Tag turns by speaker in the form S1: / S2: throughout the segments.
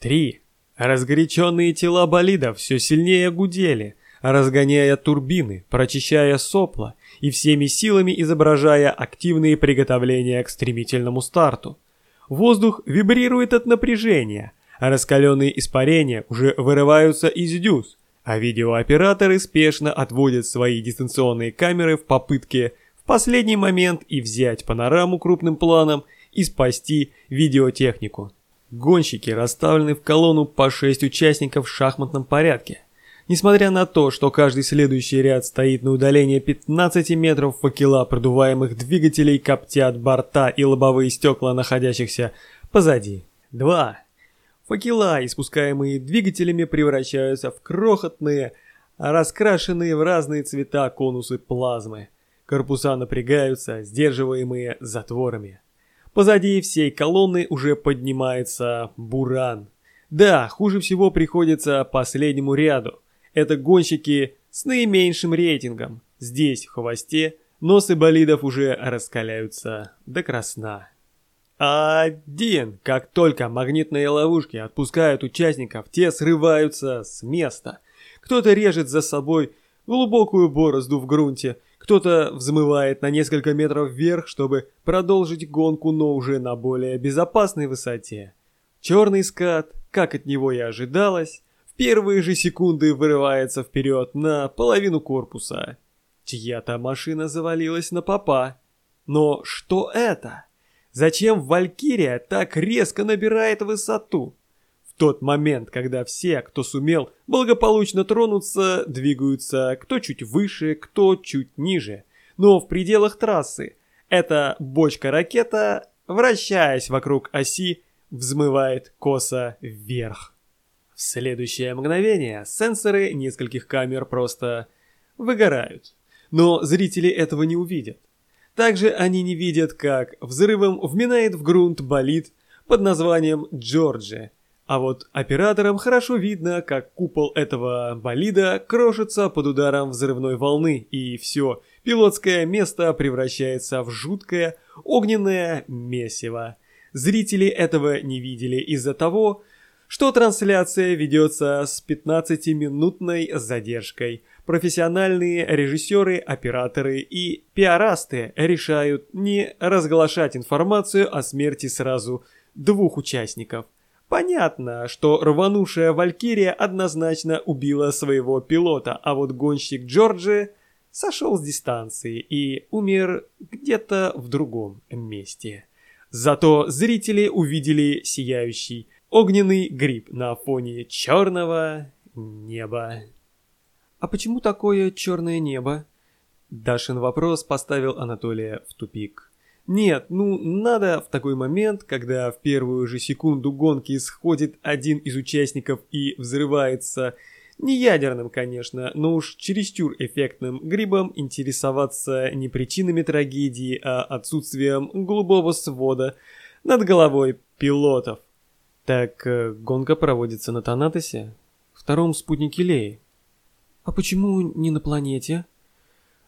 S1: Три. Разгоряченные тела болидов все сильнее гудели, разгоняя турбины, прочищая сопла и всеми силами изображая активные приготовления к стремительному старту. Воздух вибрирует от напряжения, а раскаленные испарения уже вырываются из дюз, а видеооператоры спешно отводят свои дистанционные камеры в попытке в последний момент и взять панораму крупным планом и спасти видеотехнику. Гонщики расставлены в колонну по 6 участников в шахматном порядке. Несмотря на то, что каждый следующий ряд стоит на удалении 15 метров факела продуваемых двигателей коптят борта и лобовые стекла находящихся позади. 2. Факела, испускаемые двигателями, превращаются в крохотные, раскрашенные в разные цвета конусы плазмы. Корпуса напрягаются, сдерживаемые затворами. Позади всей колонны уже поднимается буран. Да, хуже всего приходится последнему ряду. Это гонщики с наименьшим рейтингом. Здесь, в хвосте, носы болидов уже раскаляются до красна. Один! Как только магнитные ловушки отпускают участников, те срываются с места. Кто-то режет за собой глубокую борозду в грунте, кто-то взмывает на несколько метров вверх, чтобы продолжить гонку, но уже на более безопасной высоте. Черный скат, как от него и ожидалось, в первые же секунды вырывается вперед на половину корпуса. Чья-то машина завалилась на попа. Но что это? Зачем Валькирия так резко набирает высоту? Тот момент, когда все, кто сумел благополучно тронуться, двигаются кто чуть выше, кто чуть ниже. Но в пределах трассы эта бочка-ракета, вращаясь вокруг оси, взмывает косо вверх. В следующее мгновение сенсоры нескольких камер просто выгорают. Но зрители этого не увидят. Также они не видят, как взрывом вминает в грунт болид под названием Джорджи, а вот операторам хорошо видно, как купол этого болида крошится под ударом взрывной волны, и все, пилотское место превращается в жуткое огненное месиво. Зрители этого не видели из-за того, что трансляция ведется с 15-минутной задержкой. Профессиональные режиссеры, операторы и пиарасты решают не разглашать информацию о смерти сразу двух участников – Понятно, что рванувшая Валькирия однозначно убила своего пилота, а вот гонщик Джорджи сошел с дистанции и умер где-то в другом месте. Зато зрители увидели сияющий огненный гриб на фоне черного неба. «А почему такое черное небо?» Дашин вопрос поставил Анатолия в тупик. Нет, ну надо в такой момент, когда в первую же секунду гонки сходит один из участников и взрывается, не ядерным, конечно, но уж чересчур эффектным грибом интересоваться не причинами трагедии, а отсутствием голубого свода над головой пилотов. Так э, гонка проводится на Танатосе, втором спутнике Леи. А почему не на планете?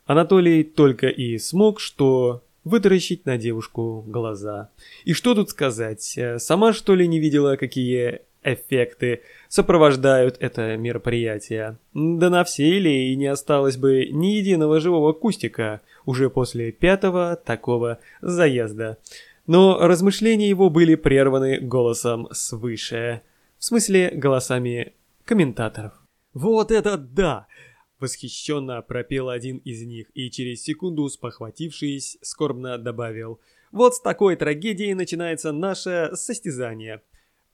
S1: Анатолий только и смог, что вытаращить на девушку глаза. И что тут сказать, э, сама что ли не видела, какие эффекты сопровождают это мероприятие? Да на всей и не осталось бы ни единого живого кустика уже после пятого такого заезда. Но размышления его были прерваны голосом свыше. В смысле, голосами комментаторов. «Вот это да! Восхищенно пропел один из них и через секунду, спохватившись, скорбно добавил. Вот с такой трагедией начинается наше состязание.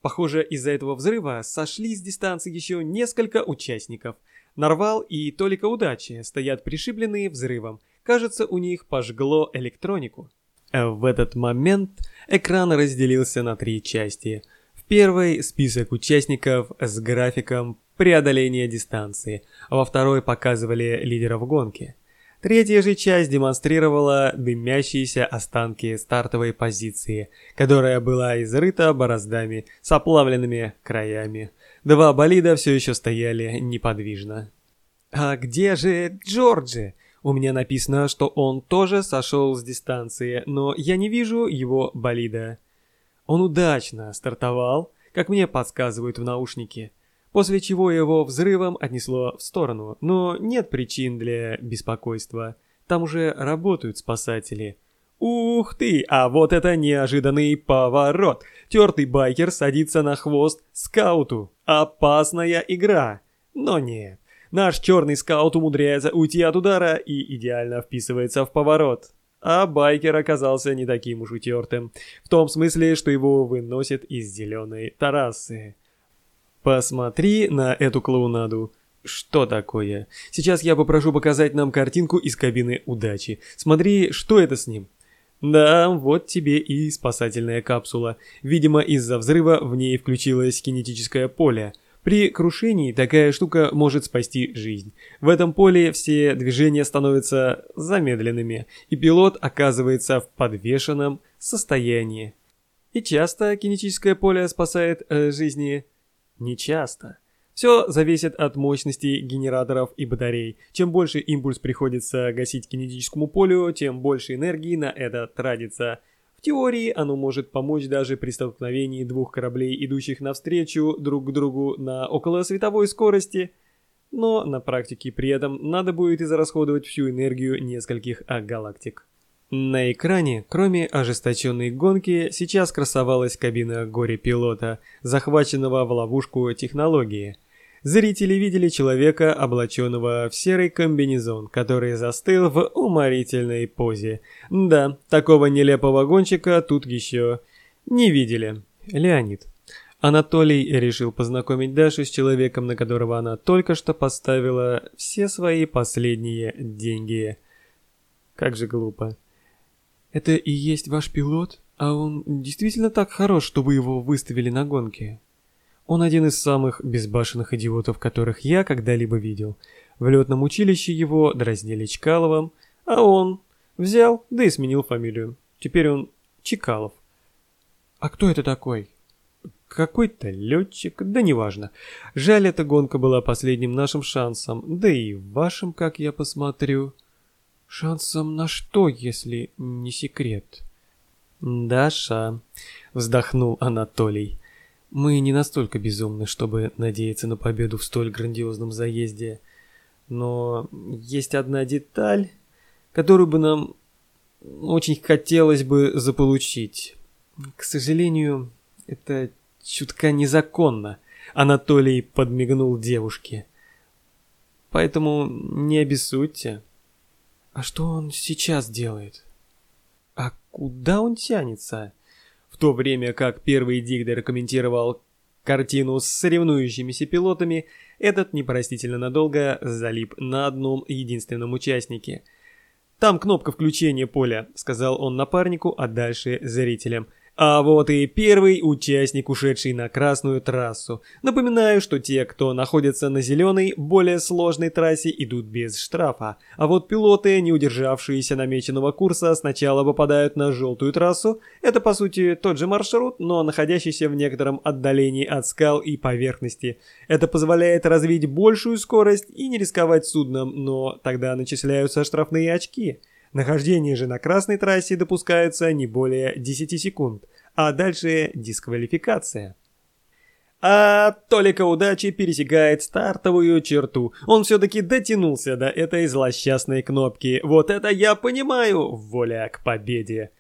S1: Похоже, из-за этого взрыва сошли с дистанции еще несколько участников. Нарвал и Толика Удачи стоят пришибленные взрывом. Кажется, у них пожгло электронику. В этот момент экран разделился на три части. Первой список участников с графиком преодоления дистанции, во второй показывали лидеров гонки. Третья же часть демонстрировала дымящиеся останки стартовой позиции, которая была изрыта бороздами с оплавленными краями. Два болида все еще стояли неподвижно. «А где же Джорджи?» У меня написано, что он тоже сошел с дистанции, но я не вижу его болида. Он удачно стартовал, как мне подсказывают в наушнике. После чего его взрывом отнесло в сторону, но нет причин для беспокойства. Там уже работают спасатели. Ух ты, а вот это неожиданный поворот. Тертый байкер садится на хвост скауту. Опасная игра. Но нет. Наш черный скаут умудряется уйти от удара и идеально вписывается в поворот. А байкер оказался не таким уж утертым. В том смысле, что его выносит из зеленой тарасы. Посмотри на эту клоунаду. Что такое? Сейчас я попрошу показать нам картинку из кабины удачи. Смотри, что это с ним. Да, вот тебе и спасательная капсула. Видимо, из-за взрыва в ней включилось кинетическое поле. При крушении такая штука может спасти жизнь. В этом поле все движения становятся замедленными, и пилот оказывается в подвешенном состоянии. И часто кинетическое поле спасает э, жизни? Не часто. Все зависит от мощности генераторов и батарей. Чем больше импульс приходится гасить кинетическому полю, тем больше энергии на это тратится. В теории оно может помочь даже при столкновении двух кораблей, идущих навстречу друг к другу на околосветовой скорости, но на практике при этом надо будет израсходовать всю энергию нескольких галактик. На экране, кроме ожесточенной гонки, сейчас красовалась кабина горе-пилота, захваченного в ловушку технологии – Зрители видели человека, облаченного в серый комбинезон, который застыл в уморительной позе. Да, такого нелепого гонщика тут еще не видели. Леонид. Анатолий решил познакомить Дашу с человеком, на которого она только что поставила все свои последние деньги. Как же глупо. «Это и есть ваш пилот? А он действительно так хорош, чтобы его выставили на гонке?» Он один из самых безбашенных идиотов, которых я когда-либо видел. В летном училище его дразнили Чкаловым, а он взял, да и сменил фамилию. Теперь он Чекалов. А кто это такой? Какой-то летчик, да неважно. Жаль, эта гонка была последним нашим шансом, да и вашим, как я посмотрю. Шансом на что, если не секрет? Даша, вздохнул Анатолий. Мы не настолько безумны, чтобы надеяться на победу в столь грандиозном заезде. Но есть одна деталь, которую бы нам очень хотелось бы заполучить. К сожалению, это чутка незаконно. Анатолий подмигнул девушке. Поэтому не обессудьте. А что он сейчас делает? А куда он тянется? То время как первый диктор комментировал картину с соревнующимися пилотами, этот непростительно надолго залип на одном единственном участнике. «Там кнопка включения поля», — сказал он напарнику, а дальше зрителям — а вот и первый участник, ушедший на красную трассу. Напоминаю, что те, кто находится на зеленой, более сложной трассе, идут без штрафа. А вот пилоты, не удержавшиеся намеченного курса, сначала попадают на желтую трассу. Это, по сути, тот же маршрут, но находящийся в некотором отдалении от скал и поверхности. Это позволяет развить большую скорость и не рисковать судном, но тогда начисляются штрафные очки. Нахождение же на красной трассе допускается не более 10 секунд, а дальше дисквалификация. А Толика удачи пересекает стартовую черту. Он все-таки дотянулся до этой злосчастной кнопки. Вот это я понимаю! Воля к победе!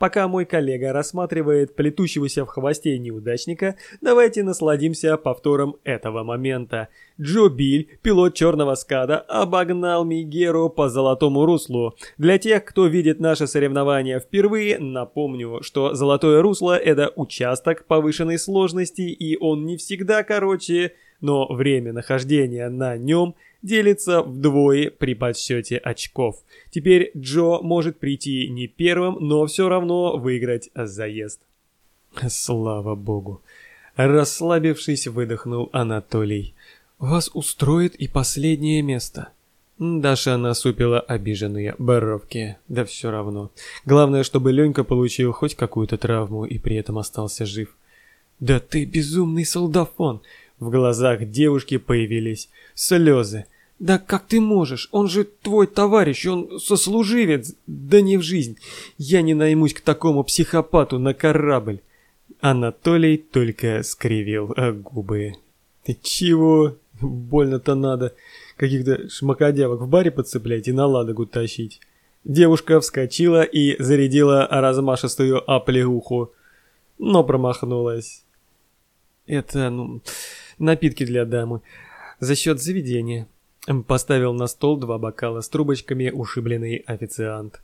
S1: Пока мой коллега рассматривает плетущегося в хвосте неудачника, давайте насладимся повтором этого момента. Джо Биль, пилот черного скада, обогнал Мигеру по золотому руслу. Для тех, кто видит наше соревнование впервые, напомню, что золотое русло – это участок повышенной сложности, и он не всегда короче, но время нахождения на нем – делится вдвое при подсчете очков. Теперь Джо может прийти не первым, но все равно выиграть заезд. Слава богу. Расслабившись, выдохнул Анатолий. Вас устроит и последнее место. Даша насупила обиженные бровки. Да все равно. Главное, чтобы Ленька получил хоть какую-то травму и при этом остался жив. «Да ты безумный солдафон!» В глазах девушки появились слезы. «Да как ты можешь? Он же твой товарищ, он сослуживец, да не в жизнь. Я не наймусь к такому психопату на корабль». Анатолий только скривил э, губы. «Ты чего? Больно-то надо. Каких-то шмакодявок в баре подцеплять и на ладогу тащить». Девушка вскочила и зарядила размашистую оплеуху, но промахнулась. «Это, ну, напитки для дамы. За счет заведения». Поставил на стол два бокала с трубочками ушибленный официант.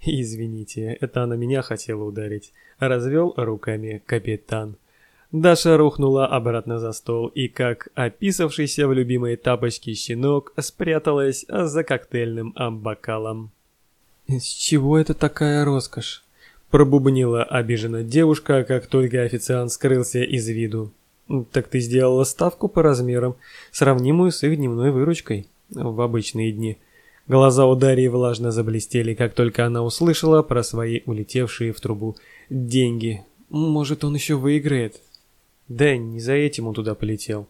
S1: «Извините, это она меня хотела ударить», — развел руками капитан. Даша рухнула обратно за стол и, как описавшийся в любимые тапочки щенок, спряталась за коктейльным бокалом. «С чего это такая роскошь?» Пробубнила обижена девушка, как только официант скрылся из виду. «Так ты сделала ставку по размерам, сравнимую с их дневной выручкой в обычные дни». Глаза у Дарьи влажно заблестели, как только она услышала про свои улетевшие в трубу деньги. Может, он еще выиграет? Да, не за этим он туда полетел.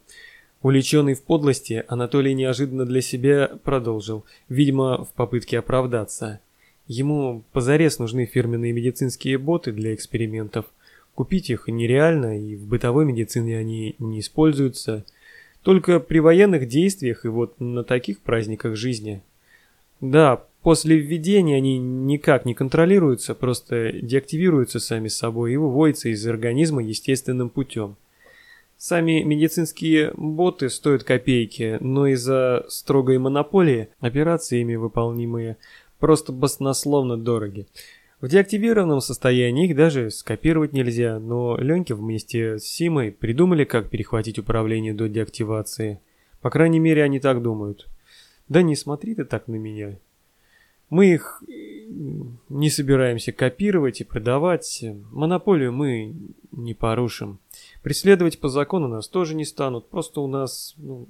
S1: Уличенный в подлости, Анатолий неожиданно для себя продолжил, видимо, в попытке оправдаться. Ему позарез нужны фирменные медицинские боты для экспериментов. Купить их нереально, и в бытовой медицине они не используются. Только при военных действиях и вот на таких праздниках жизни. Да, после введения они никак не контролируются, просто деактивируются сами собой и выводятся из организма естественным путем. Сами медицинские боты стоят копейки, но из-за строгой монополии операции ими выполнимые просто баснословно дороги. В деактивированном состоянии их даже скопировать нельзя, но Леньки вместе с Симой придумали, как перехватить управление до деактивации. По крайней мере, они так думают. Да не смотри ты так на меня. Мы их не собираемся копировать и продавать. Монополию мы не порушим. Преследовать по закону нас тоже не станут. Просто у нас ну,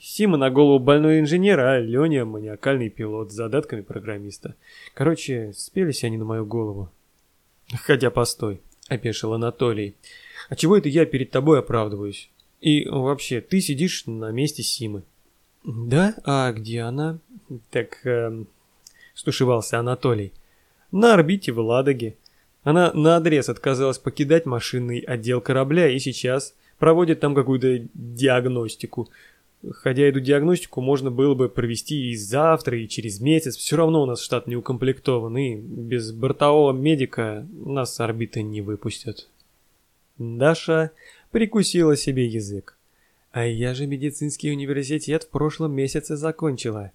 S1: Сима на голову больной инженер, а Леня маниакальный пилот с задатками программиста. Короче, спелись они на мою голову. Хотя постой, опешил Анатолий. А чего это я перед тобой оправдываюсь? И вообще, ты сидишь на месте Симы. «Да? А где она?» «Так...» э, — стушевался Анатолий. «На орбите в Ладоге. Она наотрез отказалась покидать машинный отдел корабля и сейчас проводит там какую-то диагностику. Хотя эту диагностику можно было бы провести и завтра, и через месяц. Все равно у нас штат не укомплектован, и без бортового медика нас с орбиты не выпустят». Даша прикусила себе язык. А я же медицинский университет в прошлом месяце закончила.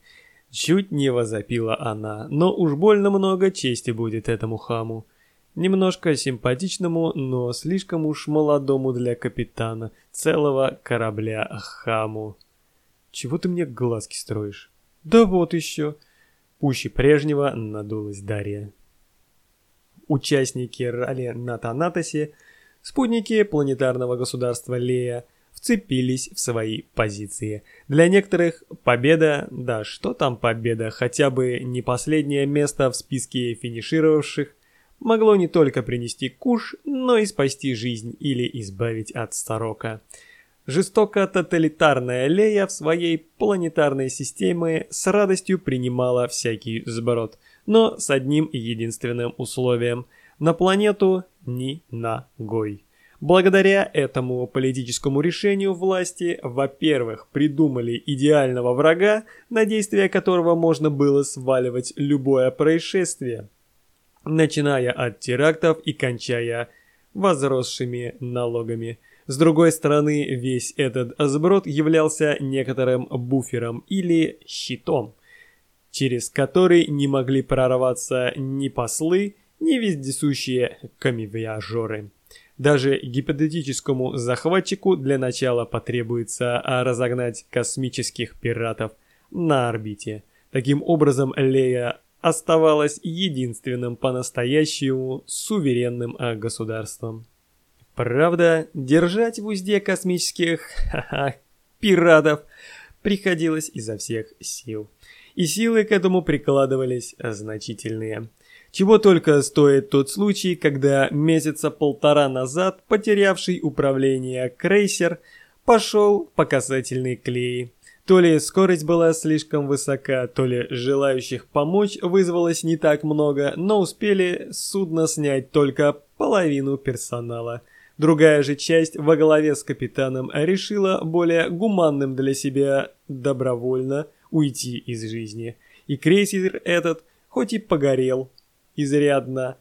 S1: Чуть не возопила она, но уж больно много чести будет этому хаму. Немножко симпатичному, но слишком уж молодому для капитана целого корабля хаму. Чего ты мне глазки строишь? Да вот еще. Пуще прежнего надулась Дарья. Участники ралли на Танатосе, спутники планетарного государства Лея – вцепились в свои позиции. Для некоторых победа, да что там победа, хотя бы не последнее место в списке финишировавших, могло не только принести куш, но и спасти жизнь или избавить от сторока. Жестоко-тоталитарная Лея в своей планетарной системе с радостью принимала всякий сброд, но с одним единственным условием – на планету ни ногой. Благодаря этому политическому решению власти, во-первых, придумали идеального врага, на действие которого можно было сваливать любое происшествие, начиная от терактов и кончая возросшими налогами. С другой стороны, весь этот сброд являлся некоторым буфером или щитом, через который не могли прорваться ни послы, ни вездесущие камевиажеры. Даже гипотетическому захватчику для начала потребуется разогнать космических пиратов на орбите. Таким образом, Лея оставалась единственным по-настоящему суверенным а, государством. Правда, держать в узде космических пиратов приходилось изо всех сил. И силы к этому прикладывались значительные. Чего только стоит тот случай, когда месяца полтора назад потерявший управление крейсер пошел по касательной клеи. То ли скорость была слишком высока, то ли желающих помочь вызвалось не так много, но успели судно снять только половину персонала. Другая же часть во главе с капитаном решила более гуманным для себя добровольно уйти из жизни. И крейсер этот, хоть и погорел изрядно,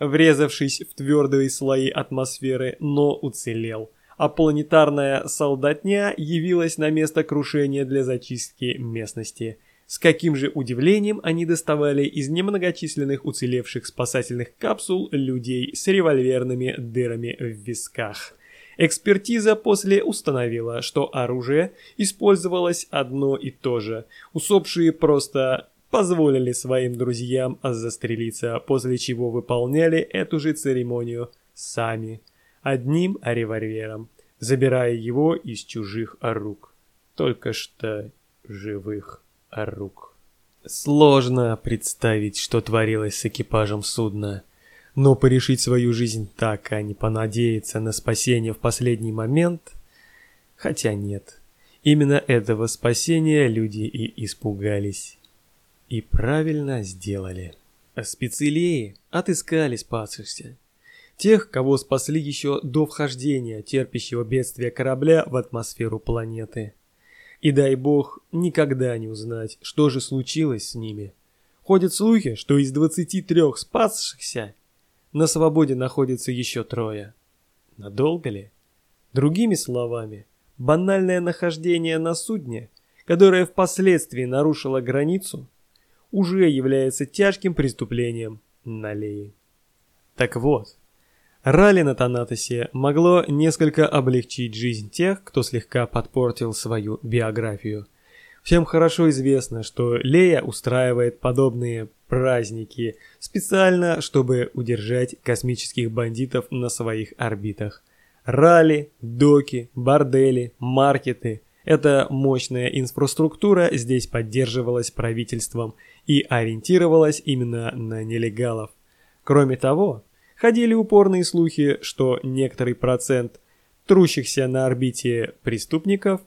S1: врезавшись в твердые слои атмосферы, но уцелел. А планетарная солдатня явилась на место крушения для зачистки местности – с каким же удивлением они доставали из немногочисленных уцелевших спасательных капсул людей с револьверными дырами в висках. Экспертиза после установила, что оружие использовалось одно и то же. Усопшие просто позволили своим друзьям застрелиться, после чего выполняли эту же церемонию сами, одним револьвером, забирая его из чужих рук, только что живых рук. Сложно представить, что творилось с экипажем судна, но порешить свою жизнь так, а не понадеяться на спасение в последний момент, хотя нет. Именно этого спасения люди и испугались. И правильно сделали. Спецелеи отыскали спасшихся. Тех, кого спасли еще до вхождения терпящего бедствия корабля в атмосферу планеты. И дай бог никогда не узнать, что же случилось с ними. Ходят слухи, что из 23 спасшихся на свободе находится еще трое. Надолго ли? Другими словами, банальное нахождение на судне, которое впоследствии нарушило границу, уже является тяжким преступлением на Лее. Так вот, Ралли на Танатосе могло несколько облегчить жизнь тех, кто слегка подпортил свою биографию. Всем хорошо известно, что Лея устраивает подобные праздники специально, чтобы удержать космических бандитов на своих орбитах. Ралли, доки, бордели, маркеты – эта мощная инфраструктура здесь поддерживалась правительством и ориентировалась именно на нелегалов. Кроме того, Ходили упорные слухи, что некоторый процент трущихся на орбите преступников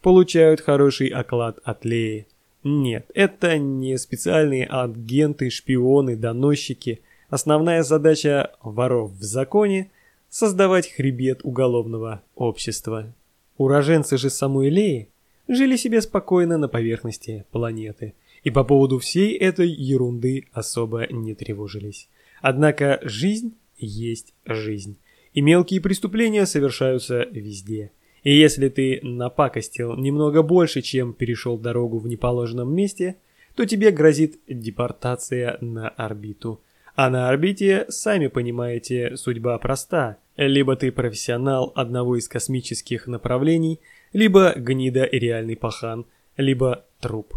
S1: получают хороший оклад от Леи. Нет, это не специальные агенты, шпионы, доносчики. Основная задача воров в законе – создавать хребет уголовного общества. Уроженцы же самой Леи жили себе спокойно на поверхности планеты и по поводу всей этой ерунды особо не тревожились. Однако жизнь есть жизнь, и мелкие преступления совершаются везде. И если ты напакостил немного больше, чем перешел дорогу в неположенном месте, то тебе грозит депортация на орбиту. А на орбите, сами понимаете, судьба проста. Либо ты профессионал одного из космических направлений, либо гнида и реальный пахан, либо труп.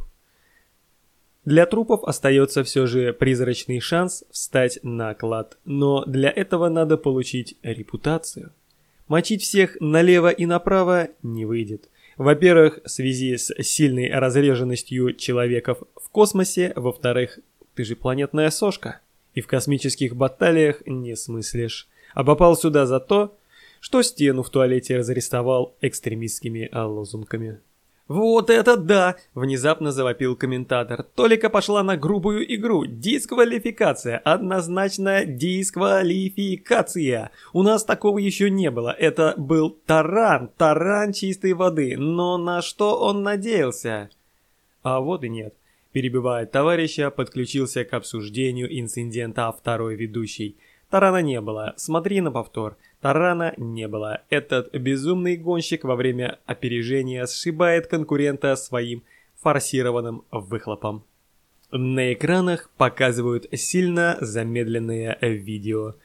S1: Для трупов остается все же призрачный шанс встать на клад, но для этого надо получить репутацию. Мочить всех налево и направо не выйдет. Во-первых, в связи с сильной разреженностью человеков в космосе, во-вторых, ты же планетная сошка, и в космических баталиях не смыслишь. А попал сюда за то, что стену в туалете разарестовал экстремистскими лозунгами. «Вот это да!» – внезапно завопил комментатор. Толика пошла на грубую игру. Дисквалификация. Однозначно дисквалификация. У нас такого еще не было. Это был таран. Таран чистой воды. Но на что он надеялся? А вот и нет. Перебивая товарища, подключился к обсуждению инцидента второй ведущий. Тарана не было. Смотри на повтор. Тарана не было. Этот безумный гонщик во время опережения сшибает конкурента своим форсированным выхлопом. На экранах показывают сильно замедленное видео.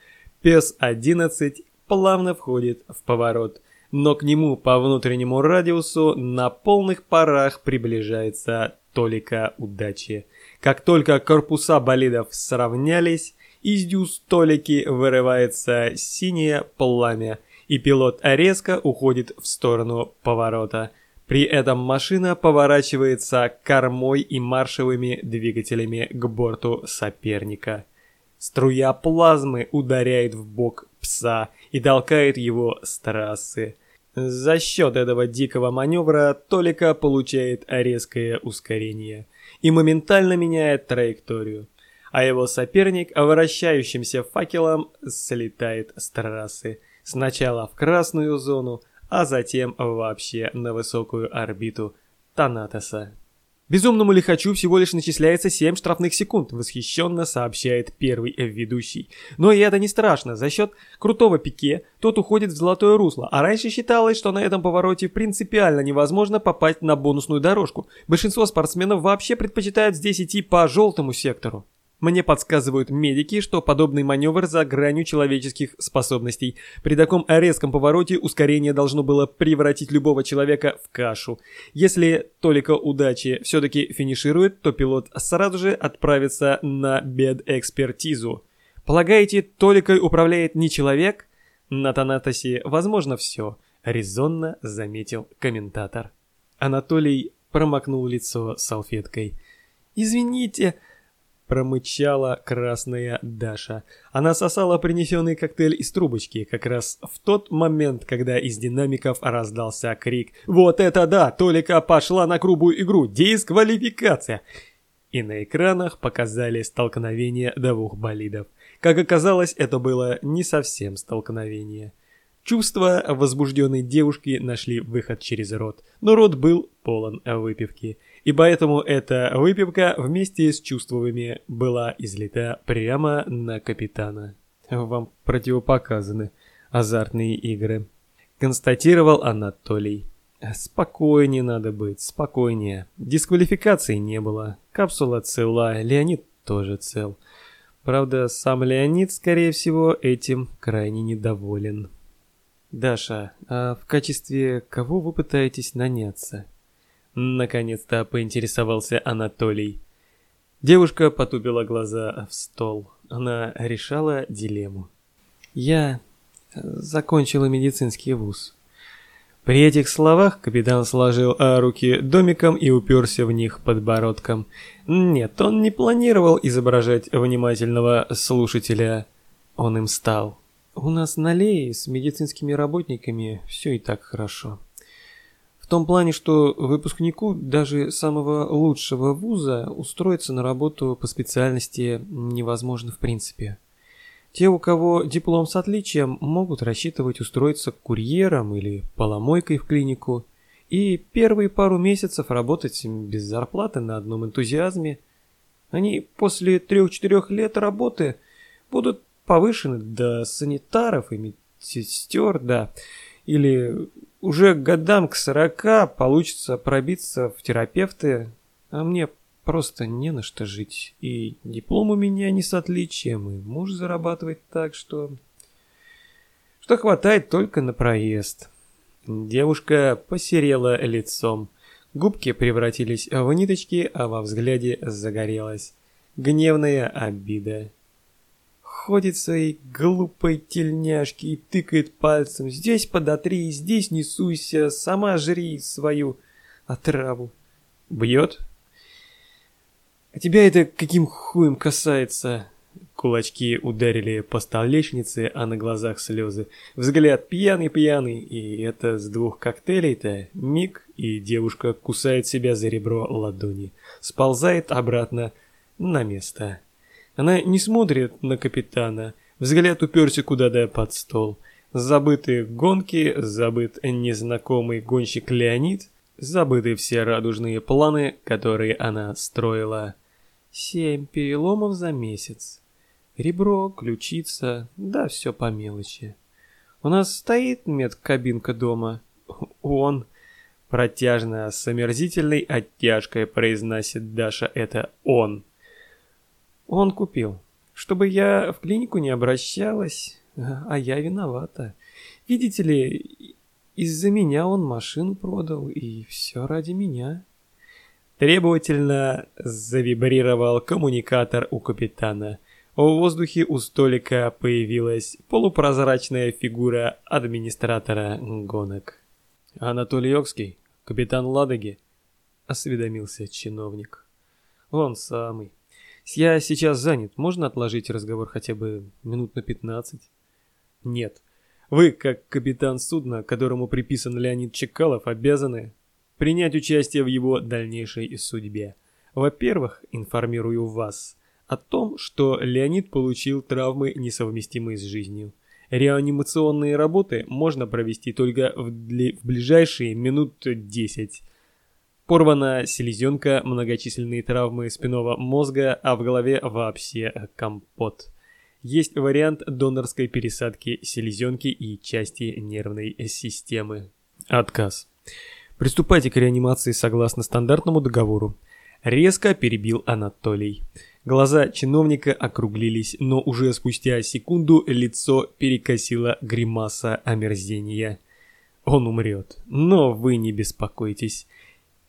S1: Пес 11 плавно входит в поворот, но к нему по внутреннему радиусу на полных парах приближается толика удачи. Как только корпуса болидов сравнялись, из дюз Толики вырывается синее пламя, и пилот резко уходит в сторону поворота. При этом машина поворачивается кормой и маршевыми двигателями к борту соперника. Струя плазмы ударяет в бок пса и толкает его с трассы. За счет этого дикого маневра Толика получает резкое ускорение и моментально меняет траекторию а его соперник вращающимся факелом слетает с трассы. Сначала в красную зону, а затем вообще на высокую орбиту Танатоса. Безумному лихачу всего лишь начисляется 7 штрафных секунд, восхищенно сообщает первый ведущий. Но и это не страшно, за счет крутого пике тот уходит в золотое русло, а раньше считалось, что на этом повороте принципиально невозможно попасть на бонусную дорожку. Большинство спортсменов вообще предпочитают здесь идти по желтому сектору. Мне подсказывают медики, что подобный маневр за гранью человеческих способностей. При таком резком повороте ускорение должно было превратить любого человека в кашу. Если только удачи все-таки финиширует, то пилот сразу же отправится на бедэкспертизу. Полагаете, Толикой управляет не человек? На Танатосе возможно все, резонно заметил комментатор. Анатолий промокнул лицо салфеткой. «Извините», Промычала красная Даша. Она сосала принесенный коктейль из трубочки, как раз в тот момент, когда из динамиков раздался крик «Вот это да! Толика пошла на грубую игру! Дисквалификация!» И на экранах показали столкновение двух болидов. Как оказалось, это было не совсем столкновение. Чувства возбужденной девушки нашли выход через рот, но рот был полон выпивки. И поэтому эта выпивка вместе с чувствами была излита прямо на капитана. Вам противопоказаны азартные игры. Констатировал Анатолий. Спокойнее надо быть, спокойнее. Дисквалификации не было. Капсула цела, Леонид тоже цел. Правда, сам Леонид, скорее всего, этим крайне недоволен. Даша, а в качестве кого вы пытаетесь наняться? Наконец-то поинтересовался Анатолий. Девушка потупила глаза в стол. Она решала дилемму. «Я закончила медицинский вуз». При этих словах капитан сложил руки домиком и уперся в них подбородком. Нет, он не планировал изображать внимательного слушателя. Он им стал. «У нас на Лее с медицинскими работниками все и так хорошо». В том плане, что выпускнику даже самого лучшего вуза устроиться на работу по специальности невозможно в принципе. Те, у кого диплом с отличием, могут рассчитывать устроиться курьером или поломойкой в клинику и первые пару месяцев работать без зарплаты на одном энтузиазме. Они после трех-четырех лет работы будут повышены до санитаров и медсестер, да, или уже годам к сорока получится пробиться в терапевты, а мне просто не на что жить. И диплом у меня не с отличием, и муж зарабатывает так, что... Что хватает только на проезд. Девушка посерела лицом. Губки превратились в ниточки, а во взгляде загорелась гневная обида ходит своей глупой тельняшки и тыкает пальцем. Здесь подотри, здесь не суйся, сама жри свою отраву. Бьет? А тебя это каким хуем касается? Кулачки ударили по столешнице, а на глазах слезы. Взгляд пьяный-пьяный, и это с двух коктейлей-то миг, и девушка кусает себя за ребро ладони. Сползает обратно на место. Она не смотрит на капитана, взгляд уперся куда-то под стол. Забытые гонки, забыт незнакомый гонщик Леонид, забыты все радужные планы, которые она строила. Семь переломов за месяц. Ребро, ключица, да все по мелочи. У нас стоит медкабинка дома. Он протяжно с омерзительной оттяжкой произносит Даша это «он». Он купил. Чтобы я в клинику не обращалась, а я виновата. Видите ли, из-за меня он машину продал, и все ради меня. Требовательно завибрировал коммуникатор у капитана. В воздухе у столика появилась полупрозрачная фигура администратора гонок. «Анатолий Окский, капитан Ладоги», — осведомился чиновник. «Он самый». Я сейчас занят. Можно отложить разговор хотя бы минут на 15? Нет. Вы, как капитан судна, которому приписан Леонид Чекалов, обязаны принять участие в его дальнейшей судьбе. Во-первых, информирую вас о том, что Леонид получил травмы, несовместимые с жизнью. Реанимационные работы можно провести только в, в ближайшие минут 10. Порвана селезенка, многочисленные травмы спинного мозга, а в голове вообще компот. Есть вариант донорской пересадки селезенки и части нервной системы. Отказ. Приступайте к реанимации согласно стандартному договору. Резко перебил Анатолий. Глаза чиновника округлились, но уже спустя секунду лицо перекосило гримаса омерзения. Он умрет, но вы не беспокойтесь.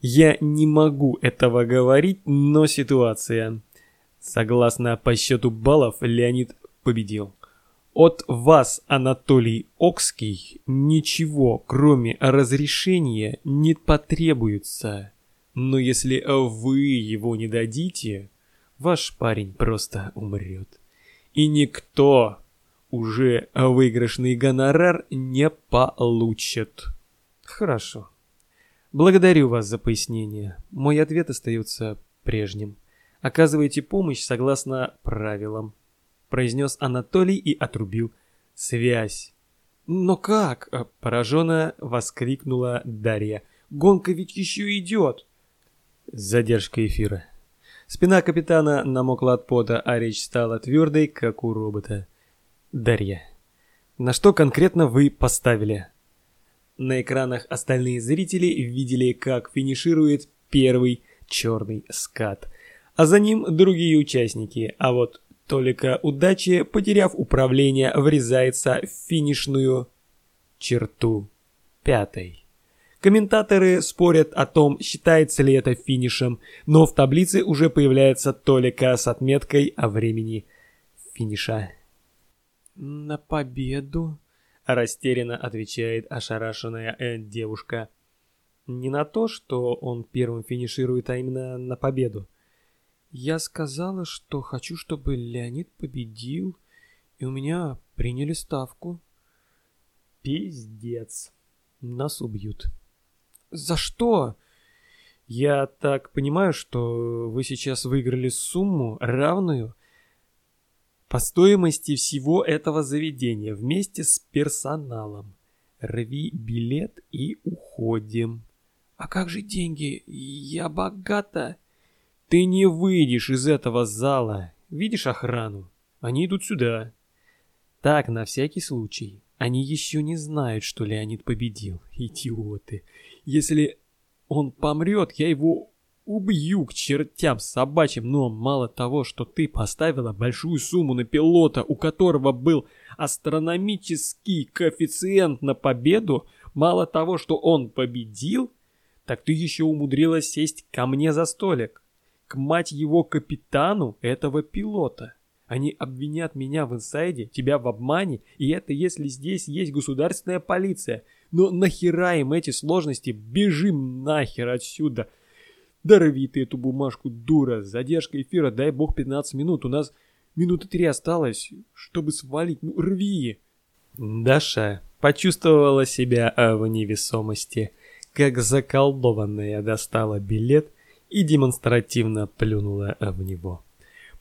S1: Я не могу этого говорить, но ситуация. Согласно по счету баллов, Леонид победил. От вас, Анатолий Окский, ничего, кроме разрешения, не потребуется. Но если вы его не дадите, ваш парень просто умрет. И никто уже выигрышный гонорар не получит. Хорошо. Благодарю вас за пояснение. Мой ответ остается прежним. Оказывайте помощь согласно правилам произнес Анатолий и отрубил связь. «Но как?» – пораженно воскликнула Дарья. «Гонка ведь еще идет!» Задержка эфира. Спина капитана намокла от пота, а речь стала твердой, как у робота. Дарья. На что конкретно вы поставили? На экранах остальные зрители видели, как финиширует первый черный скат, а за ним другие участники, а вот только удачи, потеряв управление, врезается в финишную черту пятой. Комментаторы спорят о том, считается ли это финишем, но в таблице уже появляется Толика с отметкой о времени финиша. «На победу?» – растерянно отвечает ошарашенная девушка. Не на то, что он первым финиширует, а именно на победу. Я сказала, что хочу, чтобы Леонид победил, и у меня приняли ставку. Пиздец. Нас убьют. За что? Я так понимаю, что вы сейчас выиграли сумму, равную по стоимости всего этого заведения вместе с персоналом. Рви билет и уходим. А как же деньги? Я богата. Ты не выйдешь из этого зала. Видишь охрану? Они идут сюда. Так, на всякий случай. Они еще не знают, что Леонид победил. Идиоты. Если он помрет, я его убью к чертям собачьим, но мало того, что ты поставила большую сумму на пилота, у которого был астрономический коэффициент на победу, мало того, что он победил, так ты еще умудрилась сесть ко мне за столик к мать его капитану этого пилота. Они обвинят меня в инсайде, тебя в обмане, и это если здесь есть государственная полиция. Но нахера им эти сложности? Бежим нахер отсюда. Да рви ты эту бумажку, дура. Задержка эфира, дай бог 15 минут. У нас минуты три осталось, чтобы свалить. Ну, рви. Даша почувствовала себя в невесомости. Как заколдованная достала билет и демонстративно плюнула в него.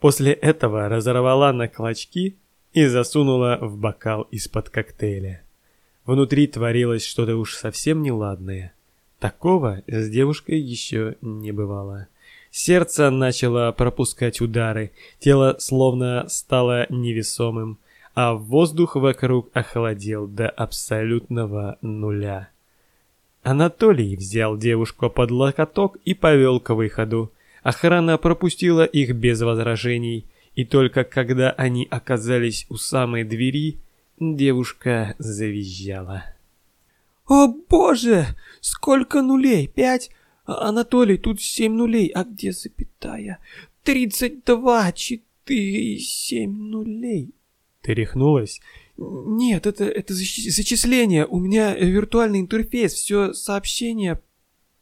S1: После этого разорвала на клочки и засунула в бокал из-под коктейля. Внутри творилось что-то уж совсем неладное. Такого с девушкой еще не бывало. Сердце начало пропускать удары, тело словно стало невесомым, а воздух вокруг охладел до абсолютного нуля. Анатолий взял девушку под локоток и повел к выходу. Охрана пропустила их без возражений, и только когда они оказались у самой двери, девушка завизжала. «О боже! Сколько нулей? Пять? А, Анатолий, тут семь нулей. А где запятая? Тридцать два, четыре, семь нулей». Ты рехнулась? Нет, это, это зачисление. У меня виртуальный интерфейс, все сообщения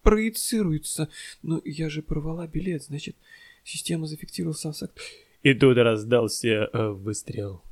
S1: проецируются. Но я же порвала билет, значит, система зафиксировала сам факт. И тут раздался э, выстрел.